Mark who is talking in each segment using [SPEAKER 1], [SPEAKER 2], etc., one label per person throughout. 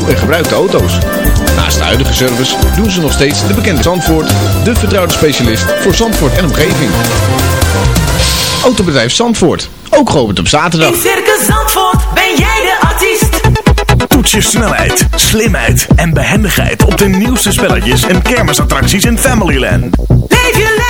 [SPEAKER 1] nieuw en gebruikte auto's. Naast de huidige service doen ze nog steeds de bekende Zandvoort, de vertrouwde specialist voor Zandvoort en omgeving. Autobedrijf Zandvoort, ook geopend op zaterdag.
[SPEAKER 2] In Circus Zandvoort ben jij de artiest.
[SPEAKER 3] Toets je snelheid, slimheid en behendigheid op de nieuwste spelletjes en kermisattracties in Familyland.
[SPEAKER 2] Leef je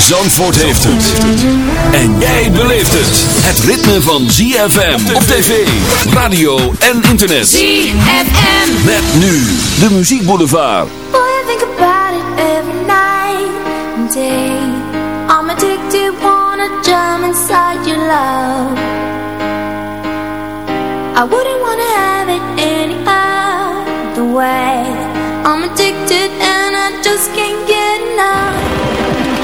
[SPEAKER 4] Zandvoort heeft het. En jij beleeft het. Het ritme van ZFM op tv, radio en internet.
[SPEAKER 5] ZFM.
[SPEAKER 4] Met nu de muziekboulevard.
[SPEAKER 5] Boy, I think about it every night and day. I'm addicted, wanna jump inside your love. I wouldn't wanna have it any other way.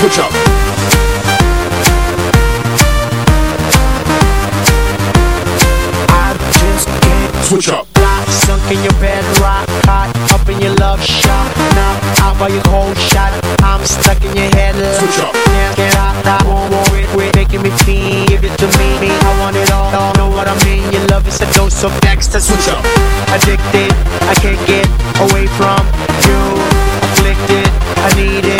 [SPEAKER 4] Switch up.
[SPEAKER 6] I just can't
[SPEAKER 4] Switch up.
[SPEAKER 6] Rock, sunk in your bed, rock hot, up in your love shot. Now out by your cold shot, I'm stuck in your head. Love.
[SPEAKER 4] Switch up.
[SPEAKER 6] Can't get out, I won't worry, quit making me feel. Give it to me, I want it all. all. Know what I mean? Your love is a dose of next
[SPEAKER 4] Switch up.
[SPEAKER 6] Addicted, I can't get away from you. Afflicted, I need it,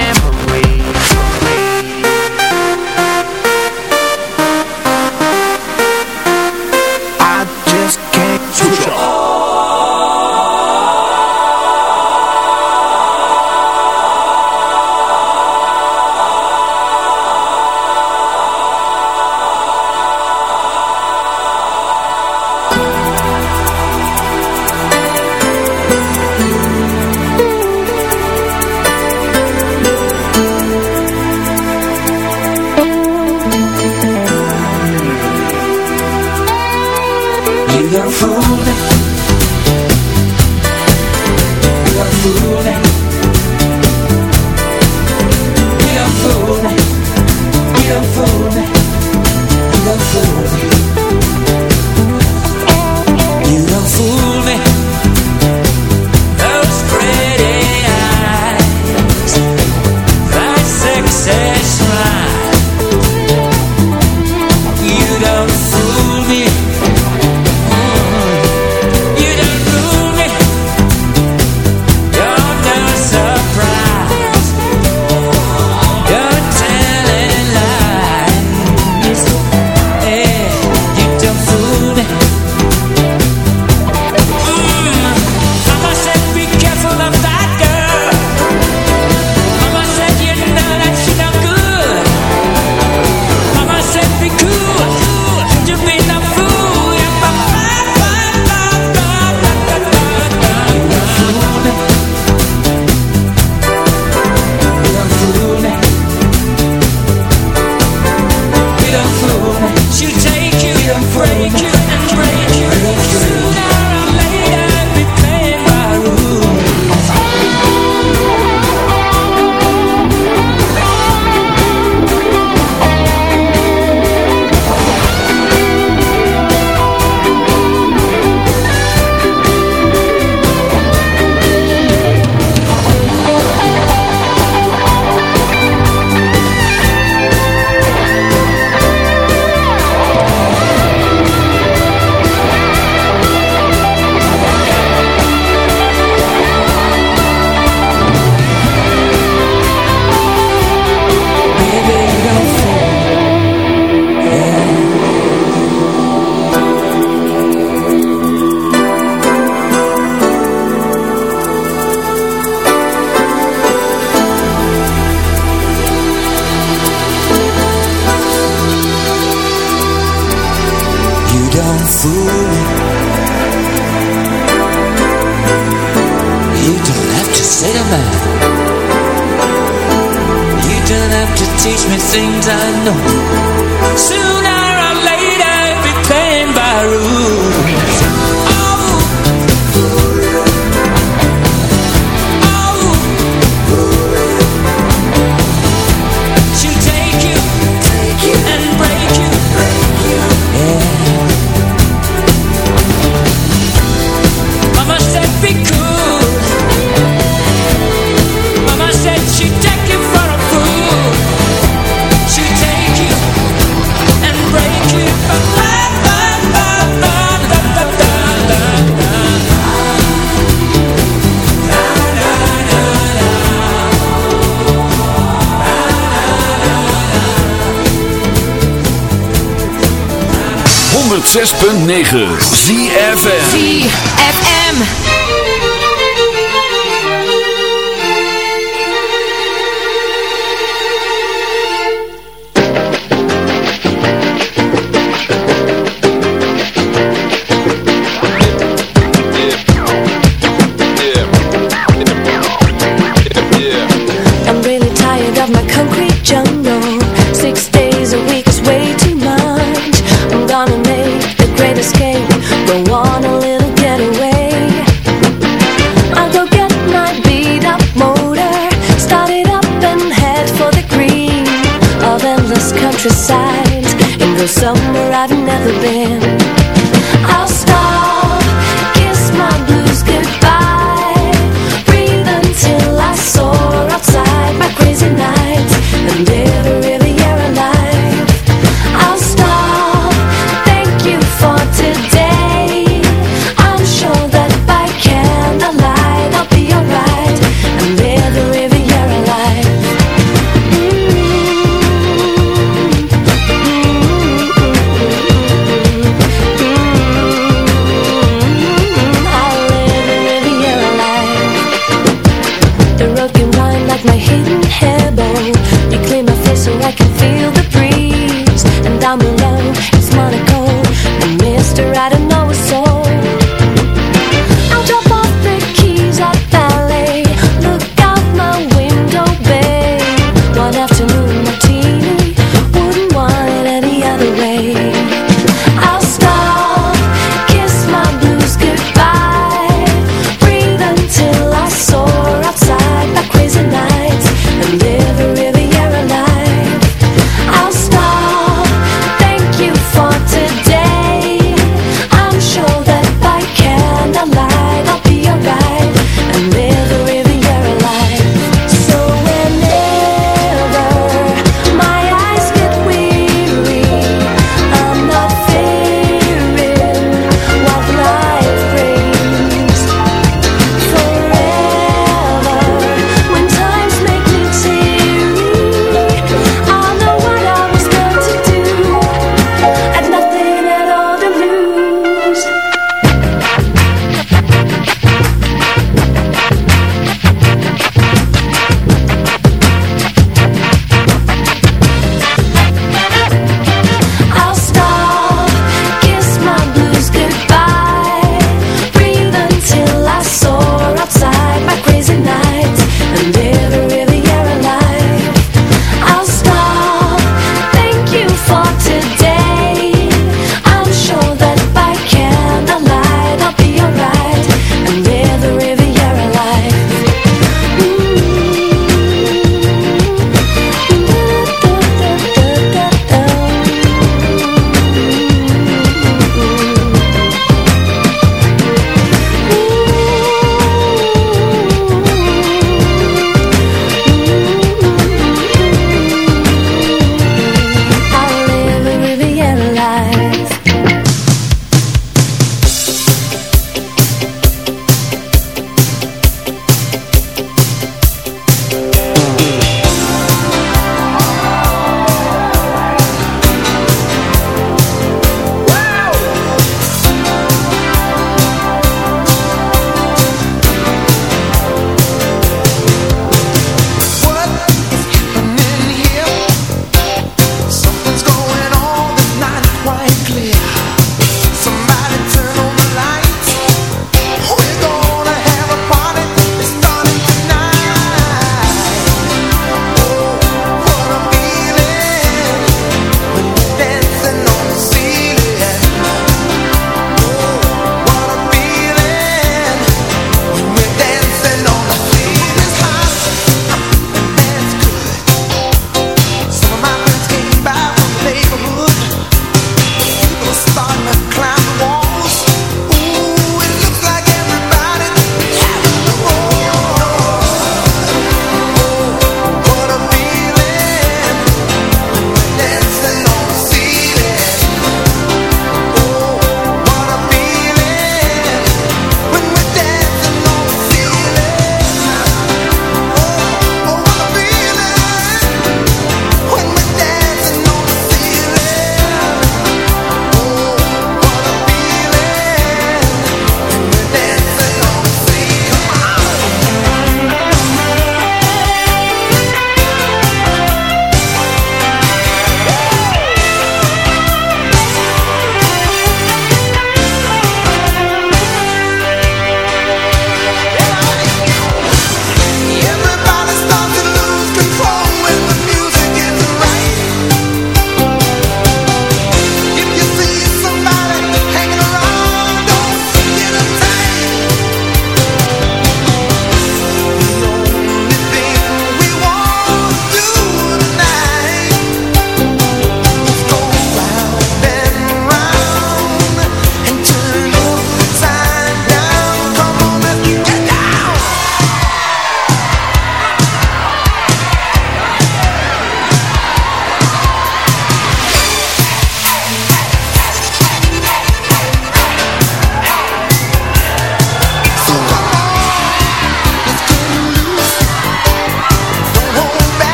[SPEAKER 7] 6.9 ZFN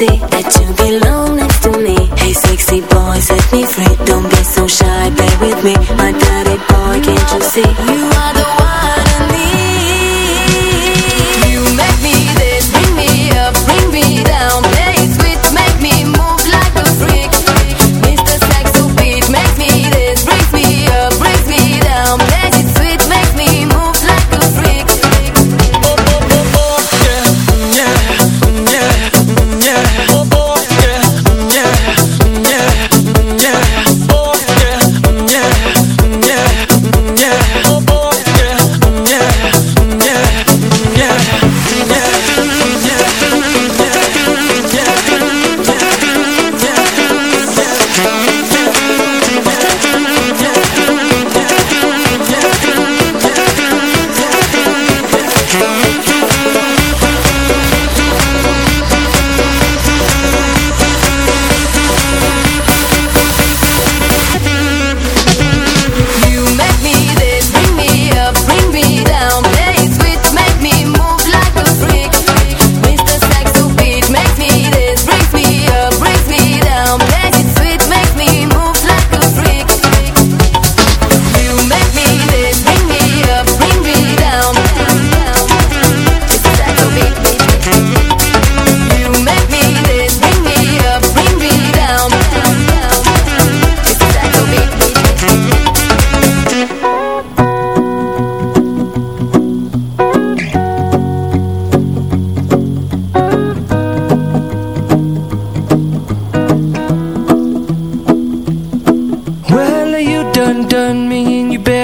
[SPEAKER 7] see. that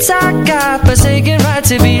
[SPEAKER 8] it's our God-forsaken right to be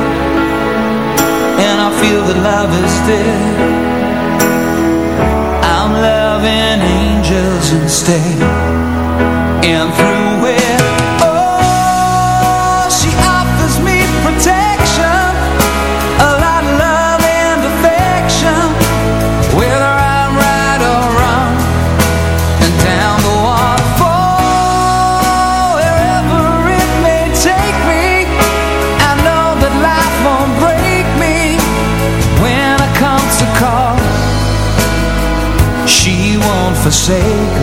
[SPEAKER 9] the love is dead. I'm loving angels instead. And through
[SPEAKER 10] forsaken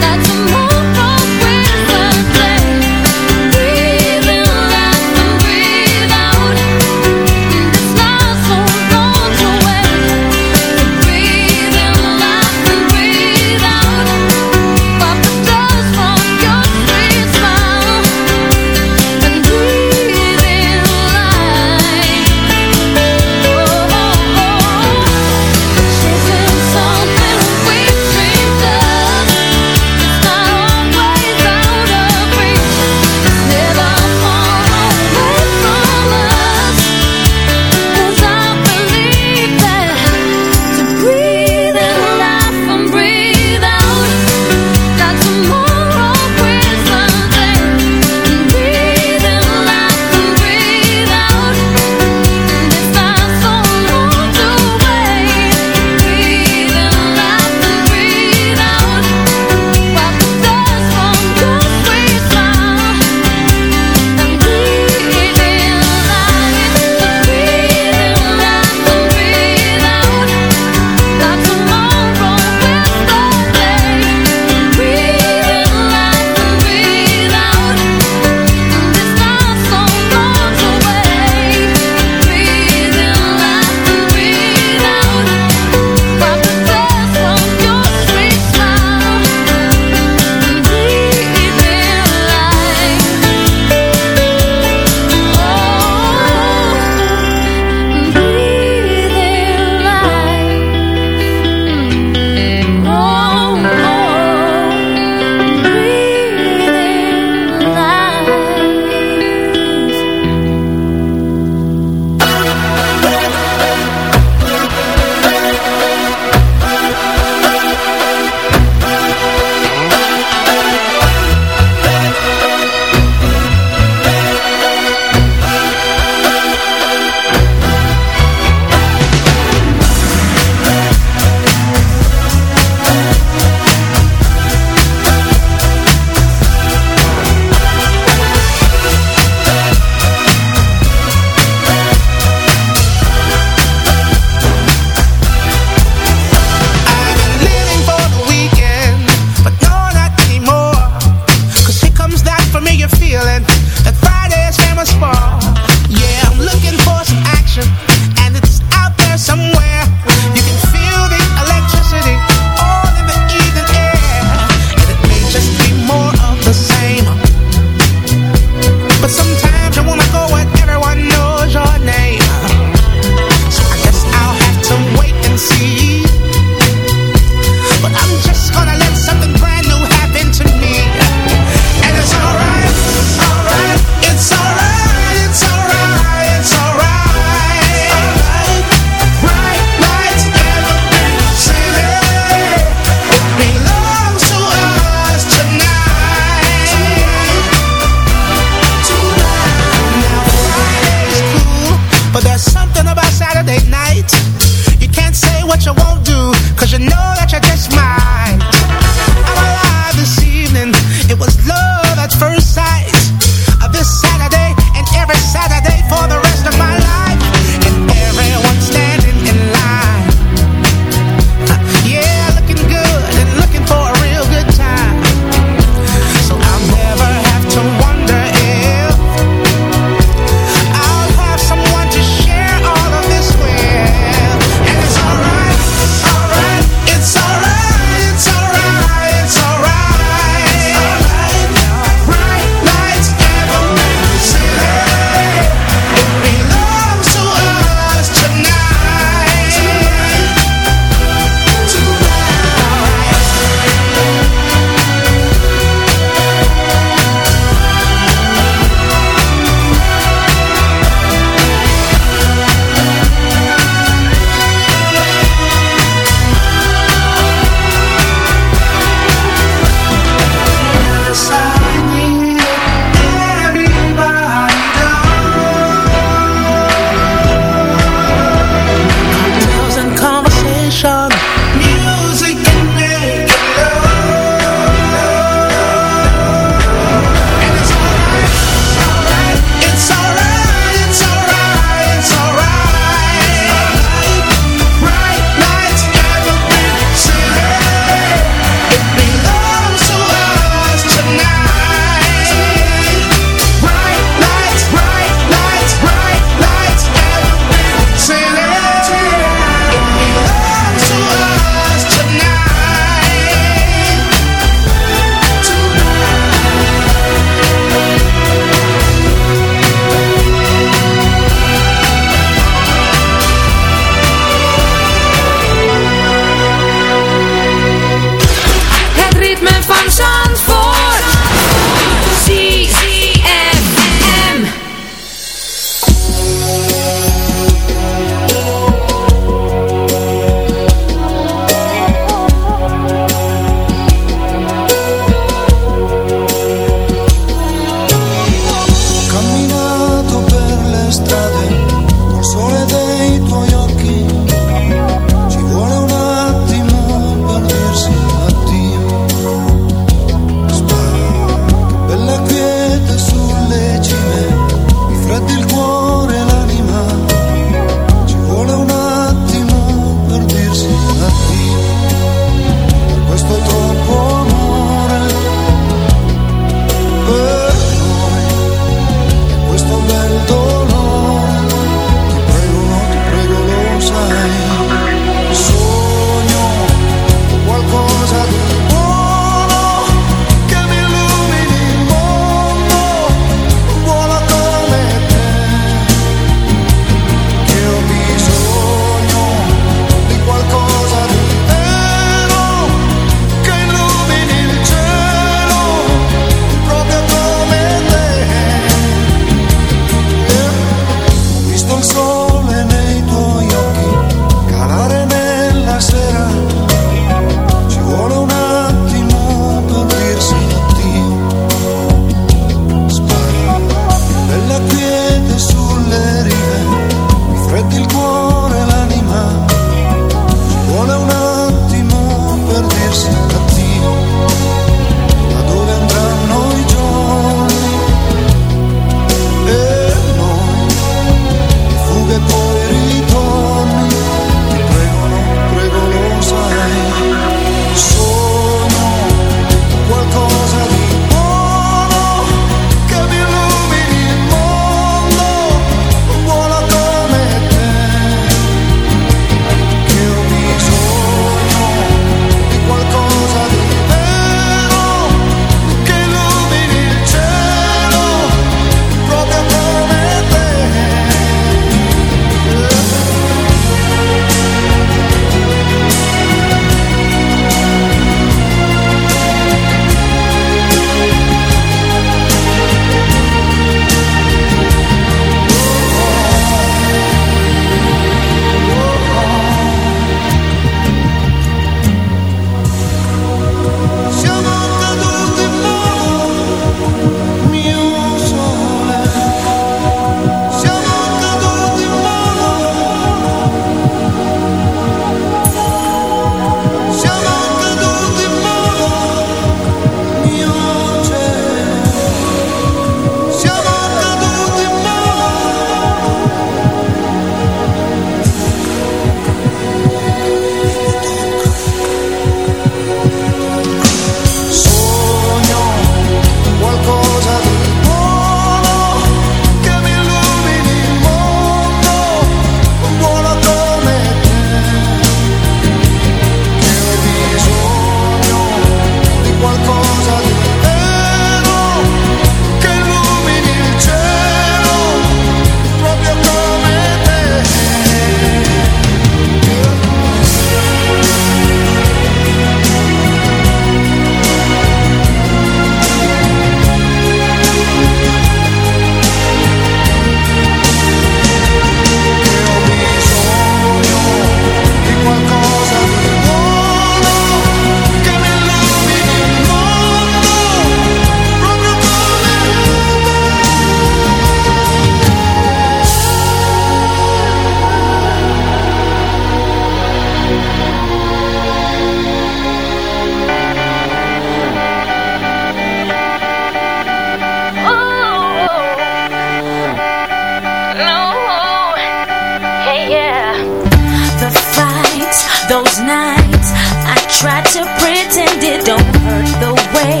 [SPEAKER 5] those nights. I tried to pretend it don't hurt the way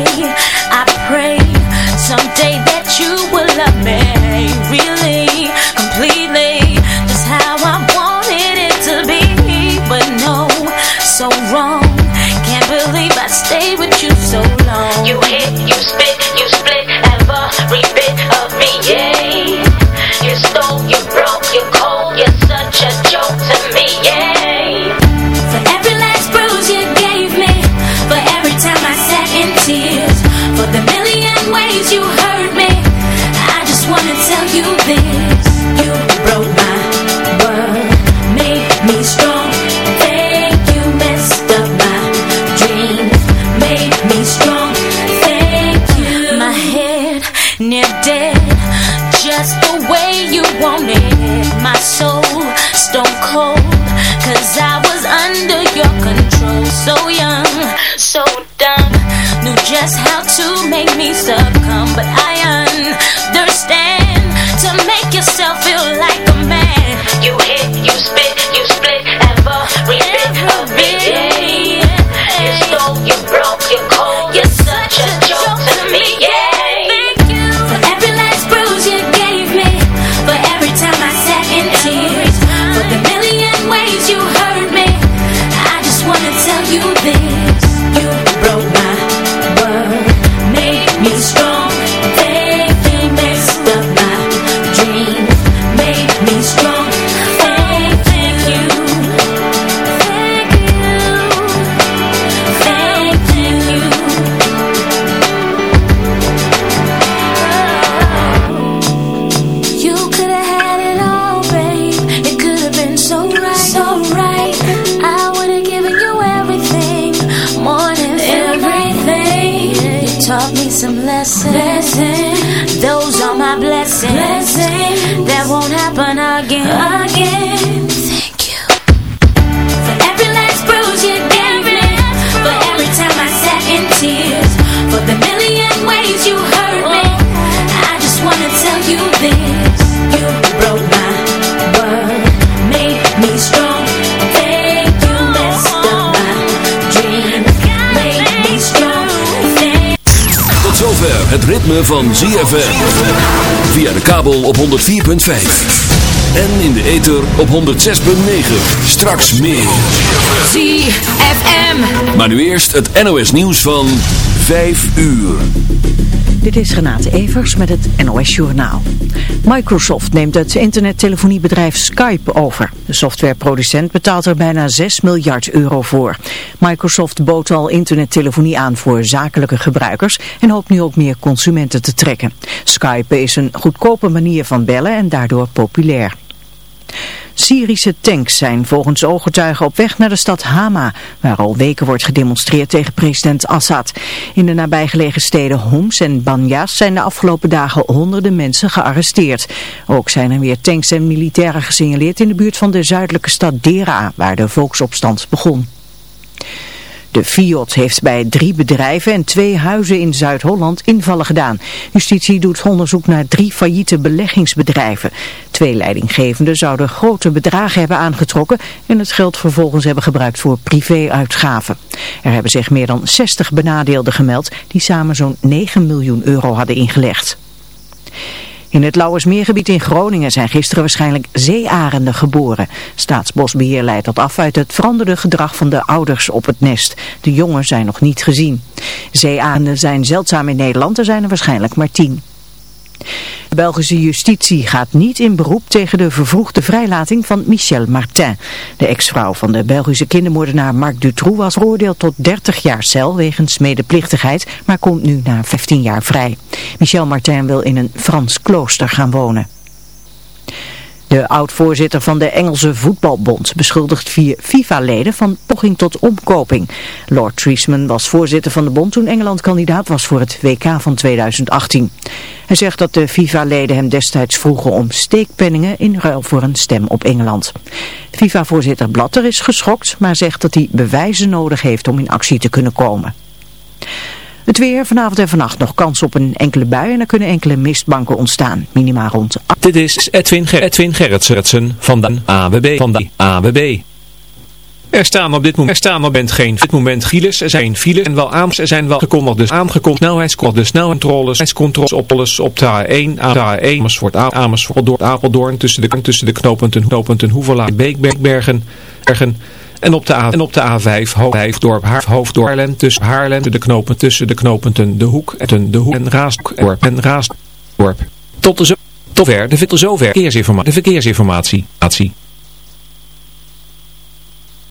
[SPEAKER 5] I pray. Someday that you will love me. Really, just how to make me succumb. But I understand
[SPEAKER 4] ritme van ZFM. Via de kabel op 104.5. En in de ether op 106.9. Straks meer.
[SPEAKER 11] ZFM.
[SPEAKER 4] Maar nu eerst het NOS nieuws van 5 uur.
[SPEAKER 11] Dit is Renate Evers met het NOS Journaal. Microsoft neemt het internettelephoniebedrijf Skype over. De softwareproducent betaalt er bijna 6 miljard euro voor. Microsoft bood al internettelefonie aan voor zakelijke gebruikers en hoopt nu ook meer consumenten te trekken. Skype is een goedkope manier van bellen en daardoor populair. Syrische tanks zijn volgens ooggetuigen op weg naar de stad Hama, waar al weken wordt gedemonstreerd tegen president Assad. In de nabijgelegen steden Homs en Banyas zijn de afgelopen dagen honderden mensen gearresteerd. Ook zijn er weer tanks en militairen gesignaleerd in de buurt van de zuidelijke stad Dera, waar de volksopstand begon. De Fiat heeft bij drie bedrijven en twee huizen in Zuid-Holland invallen gedaan. Justitie doet onderzoek naar drie failliete beleggingsbedrijven. Twee leidinggevenden zouden grote bedragen hebben aangetrokken en het geld vervolgens hebben gebruikt voor privéuitgaven. Er hebben zich meer dan 60 benadeelden gemeld die samen zo'n 9 miljoen euro hadden ingelegd. In het Lauwersmeergebied in Groningen zijn gisteren waarschijnlijk zeearenden geboren. Staatsbosbeheer leidt dat af uit het veranderde gedrag van de ouders op het nest. De jongen zijn nog niet gezien. Zeearenden zijn zeldzaam in Nederland, er zijn er waarschijnlijk maar tien. De Belgische justitie gaat niet in beroep tegen de vervroegde vrijlating van Michel Martin. De ex-vrouw van de Belgische kindermoordenaar Marc Dutroux was veroordeeld tot 30 jaar cel wegens medeplichtigheid, maar komt nu na 15 jaar vrij. Michel Martin wil in een Frans klooster gaan wonen. De oud-voorzitter van de Engelse voetbalbond beschuldigt vier FIFA-leden van poging tot omkoping. Lord Treisman was voorzitter van de bond toen Engeland kandidaat was voor het WK van 2018. Hij zegt dat de FIFA-leden hem destijds vroegen om steekpenningen in ruil voor een stem op Engeland. FIFA-voorzitter Blatter is geschokt, maar zegt dat hij bewijzen nodig heeft om in actie te kunnen komen. Het weer, vanavond en vannacht nog kans op een enkele bui en er kunnen enkele mistbanken ontstaan. Minimaal rond
[SPEAKER 12] Dit is Edwin, Ger Edwin Gerritsen van de AWB. Van de AWB. Er staan op dit moment, er staan op moment geen, dit moment files, er zijn files en wel aams, er zijn wel gekondigd, dus aangekondigd snelheidscontroles, de snelheidscontroles, controles op alles op de A1, A1, Amersfoort, A- Amersfoort, door Apeldoorn, tussen de, tussen de knooppunten, knooppunten Hoevela, Beekbergen, Bergen, en op de, A, en op de A5 Hoofddorp Haar, Hoofddorp Haarlem tussen Haarlem de knopen tussen de knooppunten De Hoek en De Hoek en Raasdorp en Raasdorp. Tot de zo tot ver de zover verkeersinformatie. De verkeersinformatie.